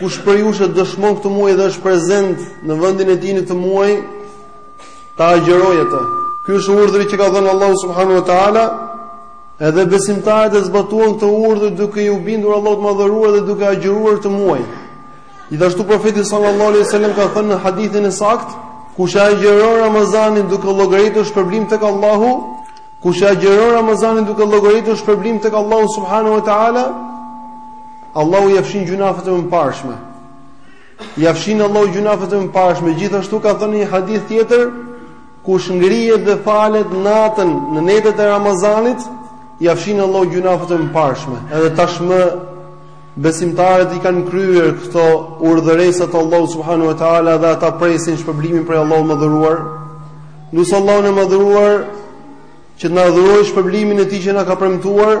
Kush prej jush që dëshmon këtë muaj dhe është prezent në vendin e tij në këtë muaj, ta agjërojë atë. Ky është urdhri që ka dhënë Allahu subhanahu wa taala, edhe besimtarët e zbatuan këtë urdhër duke iu bindur Allahut të madhëruar dhe duke agjëruar këtë muaj. Gjithashtu profeti sallallahu alaihi wasallam ka thënë në hadithin e saktë, kush agjëron Ramazanin duke llogaritur shpërblim tek Allahu, Kush e agjëron Ramazanin duke llogaritur shpërblim tek Allahu subhanahu wa taala, Allahu ia fshin gjynahet e mëparshme. Ia fshin Allahu gjynahet e mëparshme. Gjithashtu ka thënë një hadith tjetër, kush ngrihet dhe falet natën në netët e Ramazanit, ia fshin Allahu gjynahet e mëparshme. Edhe tashmë besimtarët i kanë kryer këto urdhëresa të Allahut subhanahu wa taala dhe ata presin shpërblimin prej Allahut të madhëruar. Lus Allahun e Madhëruar që të na dhurojë shpërblimin e tij që na ka premtuar,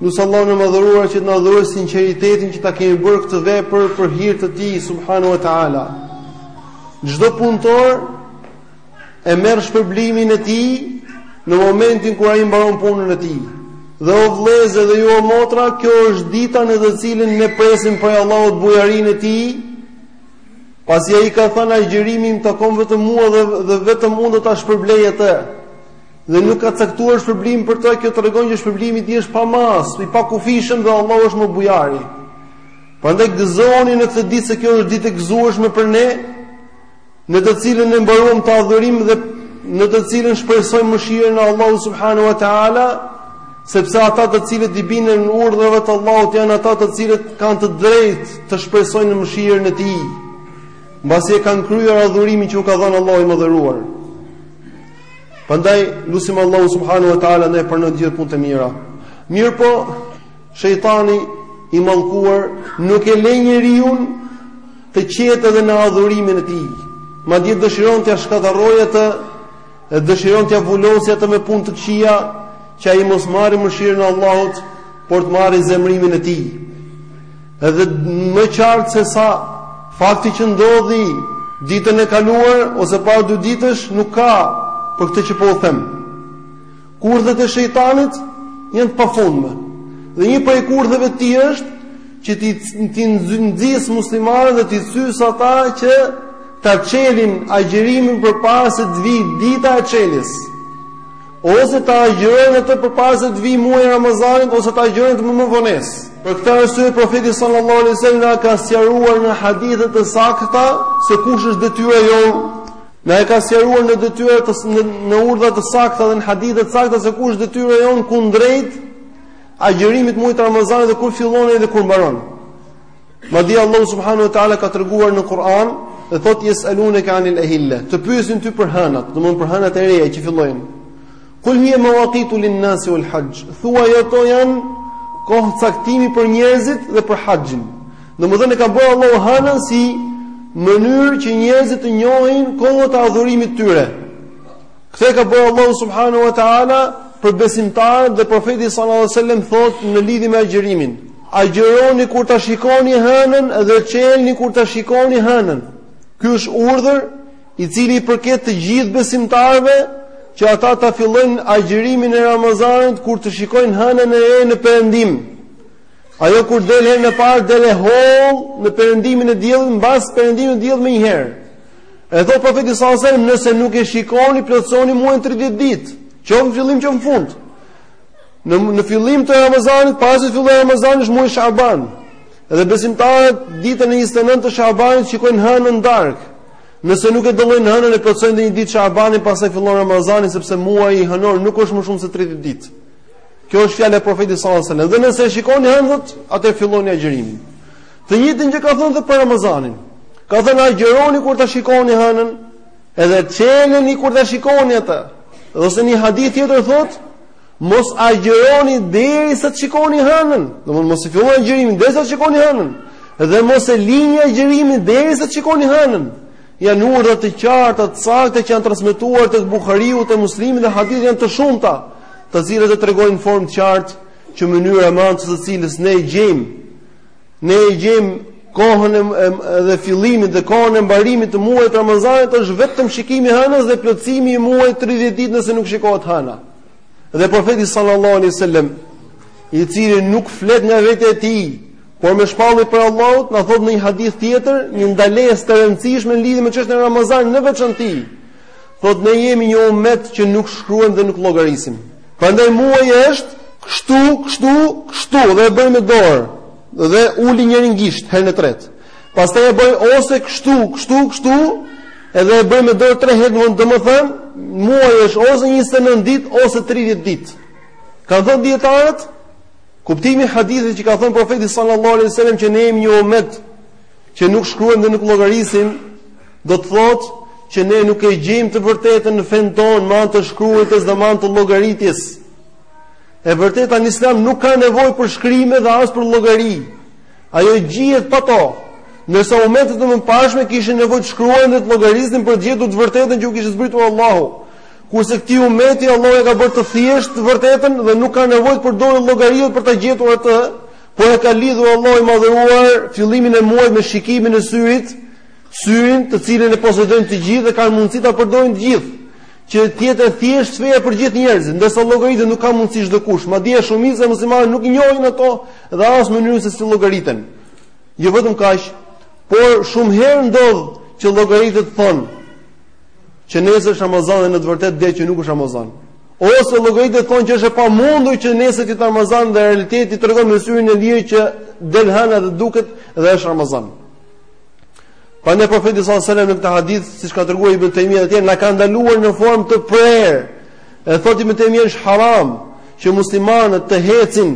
lus Allahun e Madhëruar që të na dhurojë sinqeritetin që ta kemi bërë këtë vepër për hir të tij subhanahu wa taala. Çdo punëtor e merr shpërblimin e tij në momentin kur ai mbaron punën e tij. Dhe o vëllezër dhe ju o motra, kjo është dita në të cilën ne presim prej Allahut bujarinë e tij, Pasi ai ka thënë agjërimi më takon vetëm mua dhe, dhe vetëm unë do ta shpërblej atë. Dhe nuk ka caktuar shpërblim për të, kjo tregon që shpërblimi i tij është pa mas, i pakufishëm dhe Allahu është më bujari. Prandaj gëzoni në këtë ditë se kjo është ditë e gëzueshme për ne, në të cilën ne mbaruam këtë adhurim dhe në të cilën shpresojmë mëshirën e Allahut subhanahu wa taala, Sepse ata të cilët i binden urdhërave të Allahut janë ata të cilët kanë të drejtë të shpresojnë në mëshirën e Tij, mbasi e kanë kryer adhurimin që u ka dhënë Allahu i madhëruar. Prandaj lusim Allahun subhanahu wa taala na i pranoftë gjithë punët e mira. Mirëpo shejtani i mallkuar nuk e lë njeriun të qetë edhe në adhurimin e tij. Madje dëshiron ta shkatërrojë atë Dhe dëshiron t'ia vulosë atë me punë të këqija, që ai mos marrë mëshirën e Allahut, por të marrë zemërimin e tij. Edhe më qartë sesa fakti që ndodhi ditën e kaluar ose para dy ditësh nuk ka për këtë që po u them. Kurthet e shejtanit janë të pafundme. Dhe një prej kurtheve të tij është që t'i nxisë muslimanët dhe t'i cysë ata që ta çelin agjërimin përpara se të vijë dita e çeljes. Ose ta agjërojnë atë përpara se të vijë muaji i Ramazanit ose ta agjërojnë atë me vonesë. Për këtë arsye profeti sallallahu alaihi wasallam ka sqaruar në hadithe të sakta se kush është detyra jonë Na e ka sqaruar në detyra të, në, në urdhra të sakta dhe në hadithe të sakta se kush është detyra jonë kundrejt agjërimit të muajit të Ramazanit dhe kur fillon dhe kur mbaron. Madje Allah subhanahu wa taala ka treguar në Kur'an dhe thotë yas'alunaka anil ahilla. Të pyesin ty për hënat, domethënë për hënat e reja që fillojnë. Kul hiya mawaqitu lin nas wal hajj. Thuaj ato janë kohë caktimi për njerëzit dhe për haxhin. Domethënë e ka bërë Allahu hënën si mënyrë që njerëzit të njohin kohët e adhurimit të tyre. Këtë e ka bërë Allahu subhanahu wa taala për besimtarët dhe profeti sallallahu alajhi wasallam thotë në lidhje me agjërimin. Agjëroni kur ta shikoni hënën dhe çelni kur ta shikoni hënën. Ky është urdhër i cili i përket të gjithë besimtarëve që ata ta fillojnë agjërimin e Ramazanit kur të shikojnë hënën e re në perëndim. Ajo kur del herën e parë del e hollë në perëndimin e diellit, mbas perëndimit të diellit menjëherë. E thotë profeti sallallahu alajhi wasallam, nëse nuk e shikoni, plotësoni muajin 30 ditë, qoftë në fillim qoftë në fund. Në në fillim të Ramazanit, para se të fillojë Ramazani, është muaji Shaban. Edhe besimtarët ditën e 29 të Shabanit shikojnë hënën në darkë. Nëse nuk e dallojnë hënën e plotësojnë një ditë Shabanin, pastaj fillon Ramazani sepse muaji hënor nuk është më shumë se 30 ditë. Kjo është fjala e Profetit sallallahu alajhi wasallam. Dhe nëse e shikoni hënën, thotë, atëherë filloni agjërimin. Të njëjtën gjë ka thënë dhe për Ramazanin. Ka thënë agjëroni kur ta shikoni hënën, edhe çeleni kur ta shikoni atë. Ose një hadith tjetër thotë mos agjëroni derisa të shikoni hënën. Domthonë mos e filloni agjërimin derisa të shikoni hënën. Dhe mos e lini agjërimin derisa të shikoni hënën. Janë urdhra të qarta, të sakta që janë transmetuar tek Buhariu, te Muslimi dhe hadithet janë të shumta, të cilat e tregojnë në formë të qartë që mënyra me anë të së cilës ne e gjejmë ne e gjejmë kohën e, e, e fillimit dhe kohën e mbarimit të muajit të Ramazanit është vetëm shikimi i hënës dhe plotësimi i muajit 30 ditë nëse nuk shikohet hëna. Dhe profeti sallallahu alaihi wasallam i cili nuk flet nga vetja e tij, Por me shpallje prej Allahut, na thotë në një hadith tjetër, një ndalesë të rëndësishme në lidhje me çështjen e Ramazanit në veçanti. Thotë ne jemi një umet që nuk shkruajmë dhe nuk llogarisim. Prandaj muaji është kështu, kështu, kështu dhe e bëri me dorë dhe uli njërin gisht herën e tretë. Pastaj e bëri ose kështu, kështu, kështu, edhe e bëri me dorë tre herë, domethënë muaji është ose 29 ditë ose 30 ditë. Kanë thënë dijetarët, Kuptimi i hadithit që ka thënë profeti sallallahu alaihi wasallam që ne jemi një umet që nuk shkruajmë dhe nuk llogarisim, do të thotë që ne nuk e gjejmë të vërtetën në fenë tonë me anë të shkruarjes dhe me anë të llogaritjes. E vërteta në Islam nuk ka nevojë për shkrime dhe as për llogari. Ajo gjihet pa to. Ndërsa umetet e mëparshme kishin nevojë të shkruanin dhe të llogarisnin për të gjetur të vërtetën që u kishte zbritur Allahu. Kurse këtij umeti Allahu e ka bërë të thjeshtë të vërtetën dhe nuk ka nevojë të përdorë llogaritë për ta gjetur atë, por e ka lidhur Allahu i madhëruar fillimin e muajit me shikimin e syrit, syrin të cilin e posedojnë të gjithë dhe kanë mundësi ta përdorin të gjithë që të jetë e thjeshtë feja për gjithë njerëzit, ndërsa llogaritë nuk i ka mundësi çdokush. Madje shumica e muslimanëve nuk i njohin ato dhe as mënyrën se si llogariten. Jo vetëm kaq, por shumë herë ndodh që llogaritë thonë që nesër është Ramazan dhe në të vërtetë del që nuk është Ramazan. Ose llogaritë thonë që është e pamundur që nesër të jetë Ramazan dhe realiteti tregon me syrin e lirë që del hëna dhe duket dhe është Ramazan. Prandaj profeti alaihi salam në këtë hadith, siç ka treguar Ibn Tejmija e të tjerë, na ka ndaluar në formë të prerë. E thotë Ibn Tejmija është haram që muslimanët të hecin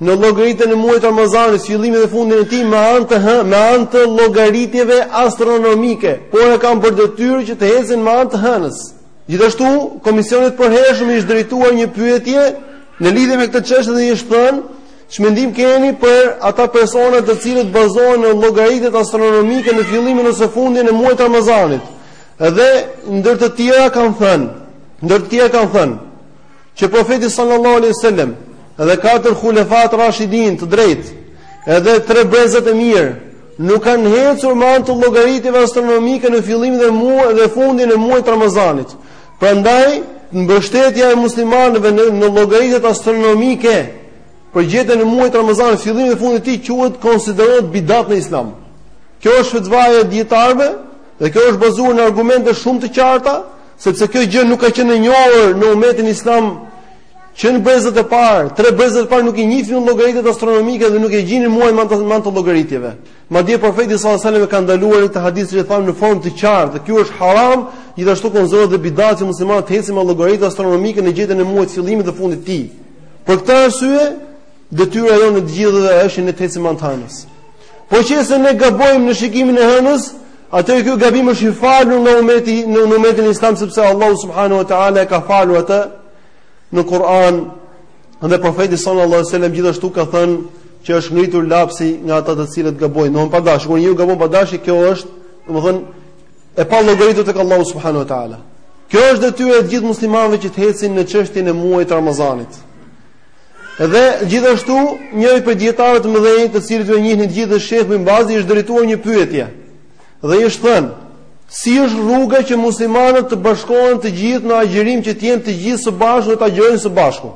Në llogaritjen e muajit të Ramazanit, fillimin dhe fundin e tij me anë të hë, me anë të llogaritjeve astronomike, por e kanë për detyrë që të hecin me anë të hënës. Gjithashtu, komisionit të përhershëm i është drejtuar një pyetje në lidhje me këtë çështje dhe i është thënë ç'mendim keni për ata persona të cilët bazohen në llogaritjet astronomike në fillimin ose fundin e muajit të Ramazanit. Dhe ndër të tjera kanë thënë, ndër të tjera kanë thënë që profeti sallallahu alaihi wasallam dhe katër hulefat rashidin të drejtë, edhe tre brezat e mirë, nuk kanë hecur me anë të llogaritjeve astronomike në fillimin dhe muaj dhe fundin e muajit të Ramazanit. Prandaj mbështetja e muslimanëve në, në llogaritjet astronomike për gjetjen e muajit të Ramazanit, fillimit e fundit të tij quhet konsiderohet bidat në Islam. Kjo është fetvaja e dijetarëve dhe kjo është bazuar në argumente shumë të qarta Sepse kjo gjë nuk ka qenë e njohur në umetin islam që në brezat e parë, tre brezat e parë nuk i njihnin llogaritë astronomike dhe nuk e gjenin muajin me anë të llogaritjeve. Madje profeti sallallahu alajhi wasallam e ka ndaluar në këtë hadith siç e thamë në formë të qartë, dhe kjo është haram, gjithashtu konsiderohet dhe bidat që muslimanët të hecin me llogaritë astronomike në gjetjen e muajit fillimit dhe fundit të tij. Për këtë arsye, Detyra jonë në gjithë këtë është që ne të hecim me anë të hënës. Po qe se ne gabojmë në shikimin e hënës, atëherë ky gabim është i falur nga umeti në umetin islam sepse Allahu subhanahu wa taala e ka falur atë në Kur'an dhe profeti sallallahu alaihi wasallam gjithashtu ka thënë që është ngritur lapsi nga ata të cilët gabojnë. Domthon pa dashur, kur njeriu gabon pa dashur, kjo është, domthon e pallogaritur tek Allahu subhanahu wa taala. Kjo është detyra e gjithë muslimanëve që të ecin në çështjen e muajit të Ramazanit. Dhe gjithashtu, njëri prej dijetarëve të mëdhenj, të cilët ju e njihni të gjithë dhe Shejh Ibn Bazi i është drejtuar një pyetje. Dhe i është thënë, si është rruga që muslimanët të bashkohen të gjithë në agjërim që të jenë të gjithë së bashku dhe të agjërojnë së bashku?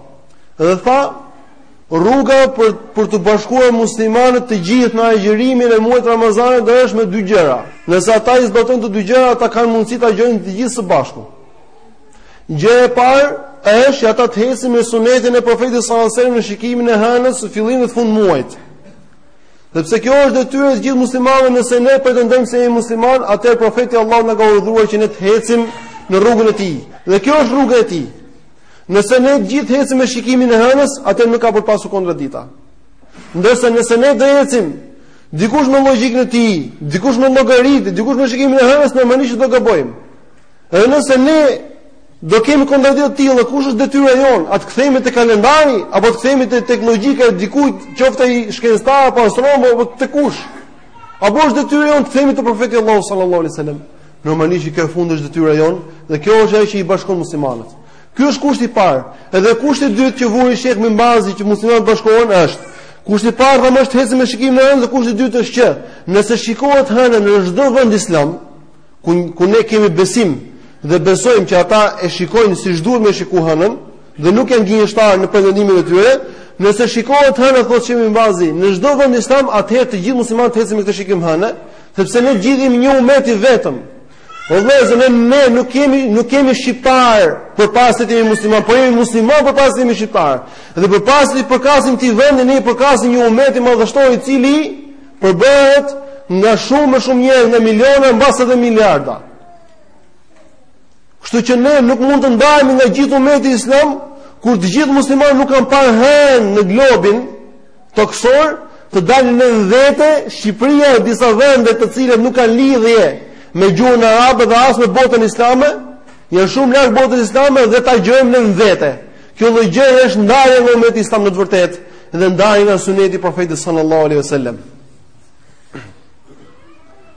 Dhe tha, rruga për t'u bashkuar muslimanët të gjithë në agjërimin e muajit Ramazanit është me dy gjëra. Nëse ata i zbatojnë këto dy gjëra, ata kanë mundësi të agjërojnë të gjithë së bashku. Gjëja e parë është që ata të ecin me sunetin e Profetit sallallahu alajhi wasallam në shikimin e hënës së fillimit të fundit të muajit. Sepse kjo është detyrë e të gjithë muslimanëve, nëse ne pretendojmë se jemi muslimanë, atëherë profeti alejhi selam na ka urdhëruar që ne të ecim në rrugën e tij. Dhe kjo është rruga e tij. Nëse ne të gjithë ecim me shikimin e hënës, atëherë nuk ka për pasur kontradikta. Ndërsa nëse ne do ecim dikush me logjikën e tij, dikush me llogari, dikush me shikimin e hënës, normalisht do gabojmë. Dhe nëse ne do kemi kontradiktë të tilla, kush është detyra jonë? A të kthehemi te kalendari apo të kthehemi te te logjika e dikujt, qoftë ai shkencëtar apo astronom apo te kush? Apo është detyra jonë të kthehemi te profeti sallallahu alaihi wasallam? Normalisht kjo e fundit është detyra jonë dhe kjo është ajo që i bashkon muslimanët. Ky është kushti i parë. Edhe kushti i dytë që vuri Sheikh Ibn Bazi që muslimanët të bashkohen është Kushti i parë është të ecim me shikimin e hënës dhe kushti i dytë është që nëse shikohet hëna në çdo vend islam, ku, ku ne kemi besim dhe besojmë që ata e shikojnë siç duhet me shiku hënën dhe nuk janë gënjeshtarë në pretendimin e tyre, nëse shikohet hëna, thotë Shejh Ibn Bazi, në çdo vend islam atëherë të gjithë muslimanët të ecim me këtë shikim hëne, sepse ne të gjithë jemi një umet i vetëm. O vëllezër, ne, ne nuk jemi nuk jemi shqiptarë përpara se të jemi muslimanë, por jemi muslimanë përpara se të jemi shqiptarë. Dhe përpara se t'i përkasim këtij vendi, ne i përkasim një umeti madhështor i cili përbëhet nga shumë e shumë njerëz, nga miliona mbase edhe miliarda. Kështu që ne nuk mund të ndahemi nga gjithë umeti islam, kur të gjithë muslimanët nuk kanë parë hënën në globin tokësor, të dalin më vete Shqipëria e disa vende të cilat nuk kanë lidhje me gjuhën arabe dhe as me botën islame, Janë shumë larg botës islame dhe të agjërojmë më vete. Kjo lloj gjëje është ndarje nga umeti islam në të vërtetë dhe ndarje nga suneti i profetit sallallahu alaihi wasallam.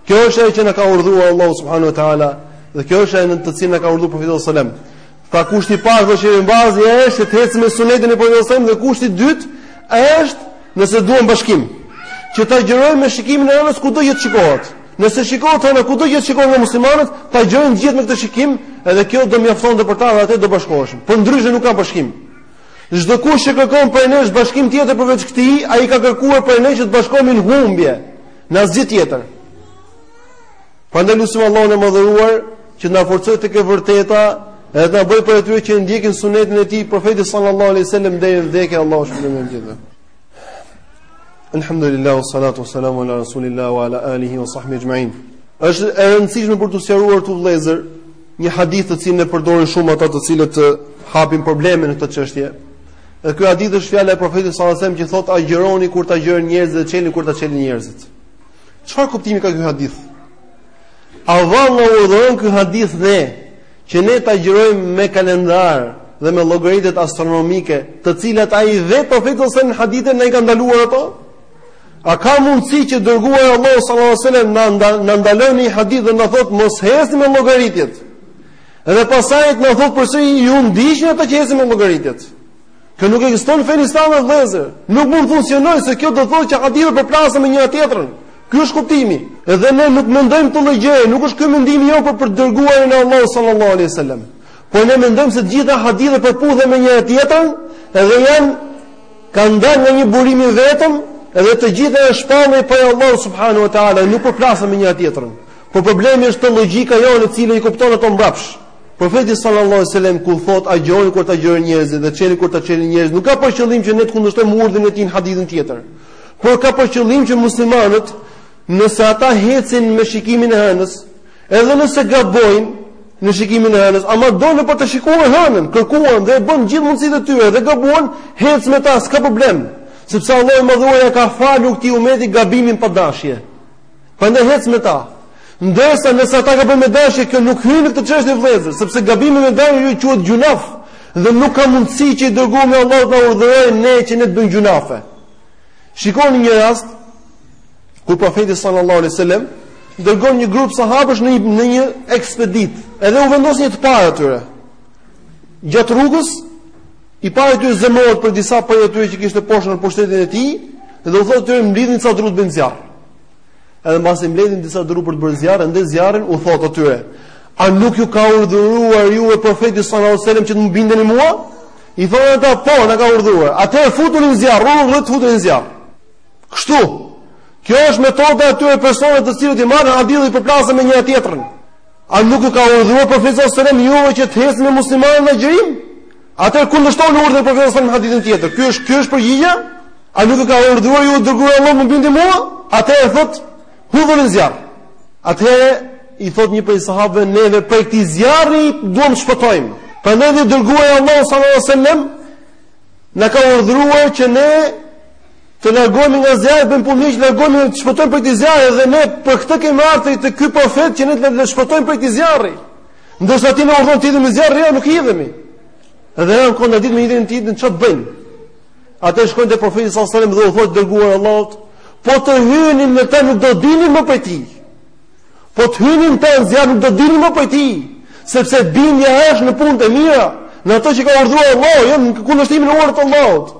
Kjo është ajo që na ka urdhëruar Allahu subhanahu wa taala dhe kjo është ajo në të cilën na ka urdhëruar profeti sallallahu alaihi wasallam. Pra kushti i parë i Shejh Ibn Bazit është të ecim me sunetin e profetit sallallahu alaihi wasallam dhe kushti i dytë është nëse duam bashkim që të agjërojmë me shikimin e hënës kudo që të shikohet. Nëse shikohet hëna kudo që shikohet nga muslimanët, ta agjërojnë gjithë me këtë shikim, edhe kjo do mjaftonte për ta dhe atëherë do bashkoheshim. Përndryshe nuk ka bashkim. Çdokush që kërkon prej nesh bashkim tjetër përveç këtij, ai ka kërkuar prej nesh të bashkohemi në humbje, në asgjë tjetër. Prandaj lusim Allahun e madhëruar që të na forcojë tek e vërteta dhe të na bëjë prej atyre që ndjekin sunetin e tij, profetit sallallahu alaihi wasallam deri në vdekje, Allahu shpëton gjithë. Alhamdulillah, salatu, salamu ala rasulillah, wa ala alihi, wa sahbihi axhmain. është e rëndësishme për të sqaruar këtu vëllezër një hadith të cilin e përdorin shumë ata të cilët hapin probleme në këtë çështje. Dhe ky hadith është fjala e profetit sallallahu alajhi wasallam që thotë agjëroni kur të agjërojnë njerëzit dhe çelni kur ta çelin njerëzit. Çfarë kuptimi ka ky hadith? A vallë urdhëron ky hadith ne që ne ta agjërojmë me kalendar dhe me llogaritjet astronomike, të cilat ai vetë profeti ose në hadithe na i ka ndaluar ato? A ka mundësi që i dërguari i Allahut sallallahu alaihi wasallam na nda, na ndalon në një hadith dhe na thotë mos hecni me llogaritjet? Dhe pastaj na thotë përsëri ju ndiqni ata që hecin me llogaritjet. Kjo nuk ekziston në fenë islame vëllezër. Nuk mund të funksionojë se kjo do të thotë që hadithet përplasen me njëra tjetrën. Ky është kuptimi. Edhe ne nuk mendojmë këtë gjë, nuk është ky mendimi jonë për të dërguarin e Allahut sallallahu alaihi wasallam. Por ne mendojmë se të gjitha hadithet përputhen me njëra tjetrën, edhe janë kanë dalë nga një burim i vetëm, edhe të gjitha janë shpallje prej Allahut subhanahu wa taala, nuk përplasen me njëra tjetrën. Por problemi është te logjika jonë e cila i kupton ato mbrapsh. Profeti sallallahu alejhi ve sellem kur thotë agjëroni kur të agjërojnë njerëzit dhe çelni kur ta çelin njerëzit, nuk ka për qëllim që ne të kundërshtojmë urdhrin e tij në hadithin tjetër. Por ka për qëllim që muslimanët, nëse ata hecin me shikimin e hënës, edhe nëse gabojnë në shikimin e hënës, ama dolën për të shikuar hënën, kërkuan dhe bënë gjithë mundësitë e tyre dhe gabuan, hec me ta, s'ka problem. Sepse Allahu i madhëruar ia ka falur këtij umeti gabimin pa dashje. Prandaj hec me ta. Ndërsa nëse ata gabojnë me dashje, kjo nuk hyn në këtë çështje vëllezër, sepse gabimi me dashje ajo quhet gjunaf dhe nuk ka mundësi që i dërguari i Allahut të na urdhërojë ne që ne të bëjmë gjunafe. Shikoni një rast kur profeti sallallahu alaihi wasallam dërgon një grup sahabësh në një, në një ekspeditë, edhe u vendos një të parë atyre. Gjatë rrugës I pari i tyre zemërohet prej disa prej atyre që kishte poshtë në pushtetin e tij dhe u thotë atyre mblidhni ca dru të bëjmë zjarr. Edhe mbasi mbledhin disa dru për të bërë zjarr, ndez zjarrin u thotë atyre, a nuk ju ka urdhëruar juve profeti sallallahu alajhi wasallam që të më bindeni mua? I thonë ata, po, na ka urdhëruar. Atëherë futuni në zjarr, rrugë rrugë futuni në zjarr. Kështu. Kjo është metoda e atyre personave të cilët i marrin hadithet i përplasin me njëra tjetrën. A nuk ju ka urdhëruar profeti sallallahu alajhi wasallam ju që të hecni me muslimanët në agjërim? Atëherë kundërshton urdhrin e profetit sallallahu alajhi wasallam hadithin tjetër. Ky është ky është përgjigja? A nuk e ka urdhëruar ju i dërguari Allahut më bindeni mua? Atëherë thot, hudhuni në zjarr. Atëherë i thot një prej sahabëve, neve prej këtij zjarri duam të shpëtojmë. Prandaj dhe i dërguari Allahut sallallahu alajhi wasallam na ka urdhëruar që ne të largohemi nga zjarri, bëjmë punë që largohemi të shpëtojmë prej këtij zjarri dhe ne për këtë kemi ardhur te ky profet që ne të shpëtojmë prej këtij zjarri. Ndërsa ti na urdhon të hidhemi në zjarr, jo, nuk hidhemi. Dhe janë kontradikt me njërin tjetrin çfarë të bëjnë. Atëherë shkojnë te profeti sallallahu alajhi wasallam dhe u thotë i dërguari Allahut, po të hynin në të nuk do dilnin më prej tij. Po të hynin në atë zjarr nuk do dilnin më prej tij, sepse bindja është në punë të mira, në ato që ka urdhëruar Allahu, jo në kundërshtimin e urdhërit të Allahut.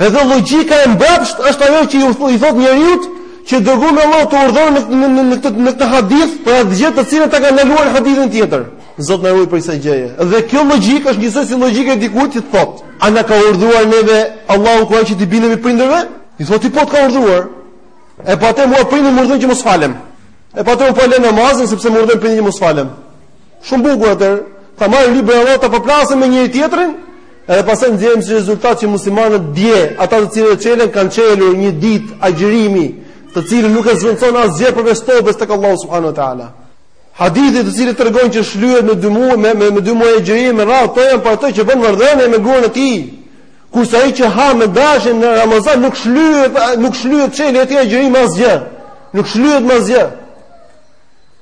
Edhe logjika e mbrapsht është ajo që i thotë njeriut që i dërguari Allahut të urdhëron në në në në këtë në këtë hadith për atë gjë të cilën ta ka ndaluar hadithin tjetër. Zot na ruaj prej kësaj gjëje. Dhe kjo logjikë është njësoj si logjika e dikujt që thotë, a na ka urdhëruar neve Allahu në Kuran që t'u bindemi prindërve? I thotë ti po të ka urdhëruar. E po atëherë mua prindi më urdhëron që mos falem. E po atëherë po lë namazin sepse më urdhëron prindi që mos falem. Shumë bukur atëherë. Ta marrim librat e Allahut t'i përplasim me njëri tjetrin, edhe pastaj nxjerrim si rezultat që muslimanët dje, ata të cilët çelën kanë çelur një ditë agjërimi, të cilën nuk e zvendson asgjë përveç tobes tek Allahu subhanahu wa taala. Hadithet të cilët tregojnë që shlyhet me dy muaj me me, me dy muaj agjërimi me radhë, ato janë për atë që bën marrëdhënie me gruan e tij. Kurse ai që ha me dashje në Ramazan nuk shlyhet, nuk shlyhet çelja e atij agjërimi asgjë. Nuk shlyhet më asgjë.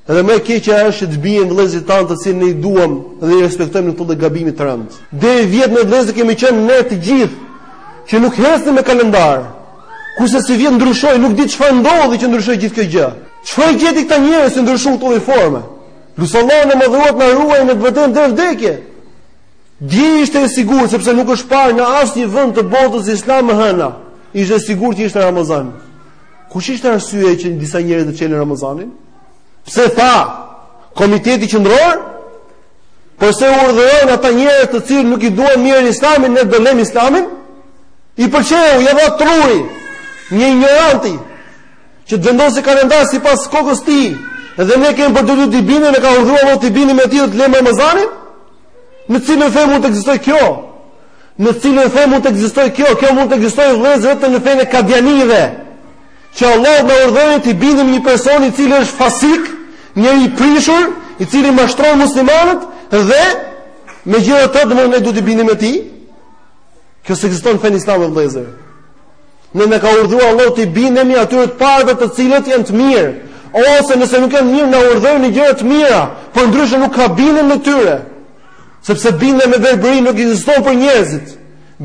Dhe më e keqja është që të bien vëllezërit tanë të cilët ne i duam dhe i respektojmë në këtë gabim të rëndë. Deri vjet o vëllezër kemi qenë ne të gjithë që nuk ecnim me kalendar. Kurse sivjet ndryshoi, nuk di çfarë ndodhi që ndryshoi gjithë kjo gjë. Çfarë gjeti këta njerëz që ndryshuan në këtë lloj forme? Lus Allahun e madhëruar të na ruajë në të vërtetën deri në vdekje. Dje ishte e sigurt sepse nuk është parë në asnjë vend të botës islame hëna. Ishte e sigurt që ishte Ramazan. Kush ishte arsyeja që disa njerëz të çelin Ramazanin? Pse tha Komiteti Qendror? Po se urdhëruan ata njerëz të cilët nuk i duan të mirën Islamit ne do lëmë Islamin? I pëlqeu, ja dha truri një injoranti që të vendosi kalendar sipas kokës tij dhe ne kemi për detyrë t'i bindemi na ka urdhëruar Allahu t'i bindemi atij dhe të lemë Ramazanin? Në cilën fe mund të ekzistojë kjo? Në cilën fe mund të ekzistojë kjo? Kjo mund të ekzistojë vëllezër vetëm në fenë e kadijanive. Që Allahu na urdhëron t'i bindemi një personi i cili është fasik, njeri i prishur, i cili mashtron muslimanët dhe megjithatë do ne duhet t'i bindemi atij. Kjo s'ekziston në fenë islame vëllezër. Ne na ka urdhëruar Allahu t'u bindemi atyre të parëve të cilët janë të mirë, ose nëse nuk janë të mirë na urdhërojnë në gjëra të mira, përndryshe nuk ka bindje ndaj tyre. Sepse bindja me verbëri nuk ekziston për njerëzit.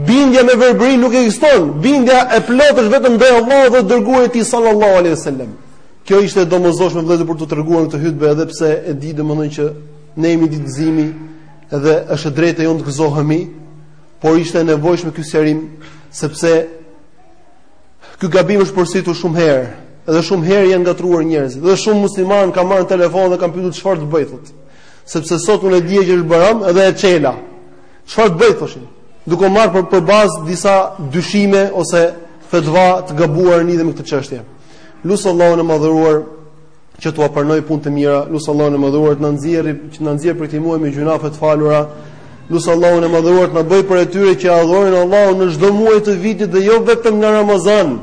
Bindja me verbëri nuk ekziston. Bindja e plotë është vetëm ndaj Allahut dhe dërguarit të tij sallallahu alaihi wasallam. Kjo ishte e domosdoshme vëllezër për t'u treguar këtë hutbë edhe pse e di domethënë që ne jemi ditë gëzimi dhe është e drejtë e jona të gëzohemi, por ishte e nevojshme ky sqarim sepse ky gabim është përsëritur shumë herë dhe shumë herë janë ngatruar njerëzit dhe shumë muslimanë kanë marrë telefon dhe kanë pyetur çfarë të bëj thotë. Sepse sot unë e dija që është Bajram dhe e çela. Çfarë të bëj thoshin? Duke marrë për, për bazë disa dyshime ose fetva të gabuar në lidhje me këtë çështje. Lus Allahun e madhëruar që t'ua pranojë punët e mira, lus Allahun e madhëruar të na nxjerrë, që na nxjerrë prej këtij muaji me gjynahe të falura. Lus Allahun e madhëruar të na bëjë prej atyre që adhurojnë Allahun në çdo muaj të vitit dhe jo vetëm në Ramazan.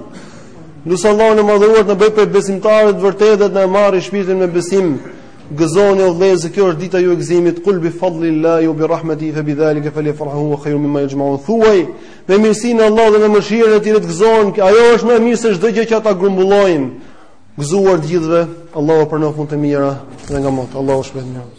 Lus Allahun e madhëruar të na bëjë prej besimtarëve të vërtetë dhe të na marrë shpirtin me besim. Gëzoni o vëllezër, kjo është dita juaj e gëzimit. Kul bi fadlillahi wa bi rahmatihi fa bidhalika falyafrahu huwa khayrun mimma yajma'un. Thuaj, me mirësinë e Allahut dhe me mëshirën e Tij le të gëzohen, ajo është më e mirë se çdo gjë që ata grumbullojnë. Gëzuar të gjithëve, Allahu pranoftë punët e mira dhe nga mot. Allahu shpëton.